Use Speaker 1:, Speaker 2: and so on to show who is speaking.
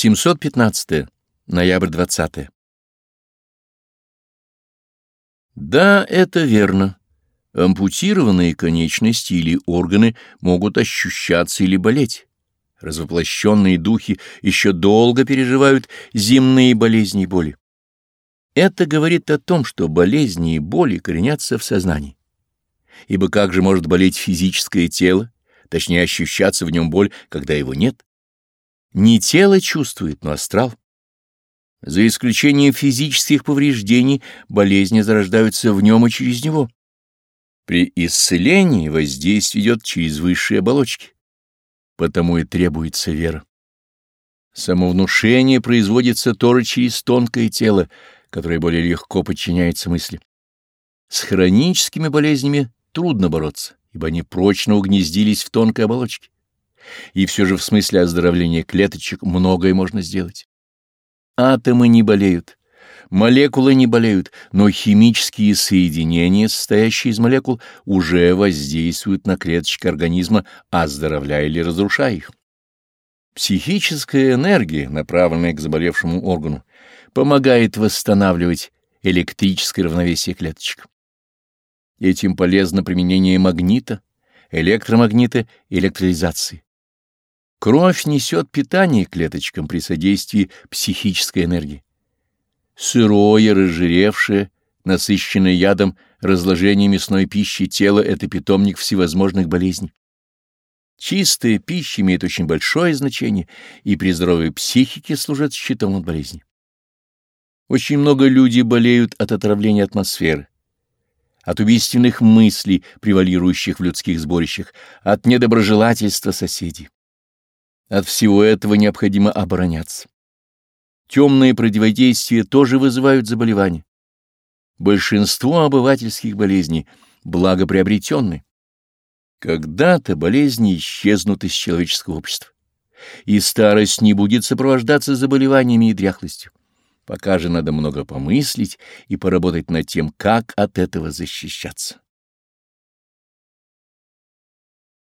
Speaker 1: 715. Ноябрь 20. Да, это верно. Ампутированные конечности или органы могут ощущаться или болеть. Развоплощенные духи еще долго переживают земные болезни и боли. Это говорит о том, что болезни и боли коренятся в сознании. Ибо как же может болеть физическое тело, точнее ощущаться в нем боль, когда его нет? Не тело чувствует, но астрал. За исключением физических повреждений, болезни зарождаются в нем и через него. При исцелении воздействие идет через высшие оболочки. Потому и требуется вера. Самовнушение производится тоже через тонкое тело, которое более легко подчиняется мысли. С хроническими болезнями трудно бороться, ибо они прочно угнездились в тонкой оболочке и все же в смысле оздоровления клеточек многое можно сделать. Атомы не болеют, молекулы не болеют, но химические соединения, состоящие из молекул, уже воздействуют на клеточки организма, оздоровляя или разрушая их. Психическая энергия, направленная к заболевшему органу, помогает восстанавливать электрическое равновесие клеточек. Этим полезно применение магнита, электромагнита и электролизации. Кровь несет питание клеточкам при содействии психической энергии. Сырое, разжиревшее, насыщенное ядом разложение мясной пищи тела — это питомник всевозможных болезней. Чистая пища имеет очень большое значение и при здоровой психике служит щитом от болезней. Очень много людей болеют от отравления атмосферы, от убийственных мыслей, превалирующих в людских сборищах, от недоброжелательства соседей. От всего этого необходимо обороняться. Темные противодействия тоже вызывают заболевания. Большинство обывательских болезней благоприобретенны. Когда-то болезни исчезнут из человеческого общества, и старость не будет сопровождаться заболеваниями и дряхлостью. Пока же надо много помыслить и поработать над тем, как от этого защищаться.